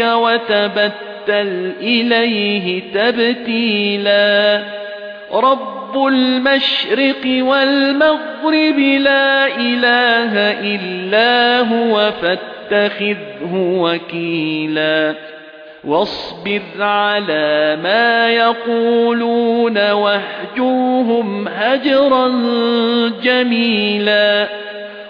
وتبتل إليه تبتيلا. رب المشرق والمغرب لا إله إلا هو فاتخذه وكيلا. واصبر على ما يقولون واهجرهم هجرا جميلا.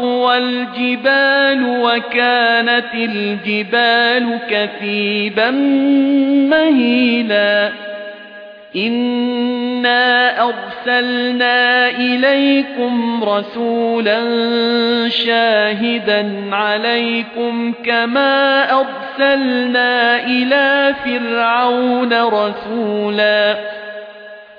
والجبال وكانت الجبال كثيبا مهيلا. إنا أرسلنا إليكم رسولا شاهدا عليكم كما أرسلنا إلى فرعون رسولا.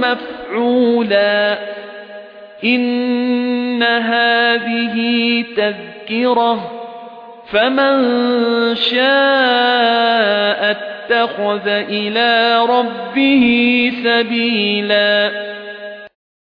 مفعولا. إن هذه تذكرة فمن شاء اتخذ إلى ربه سبيلا.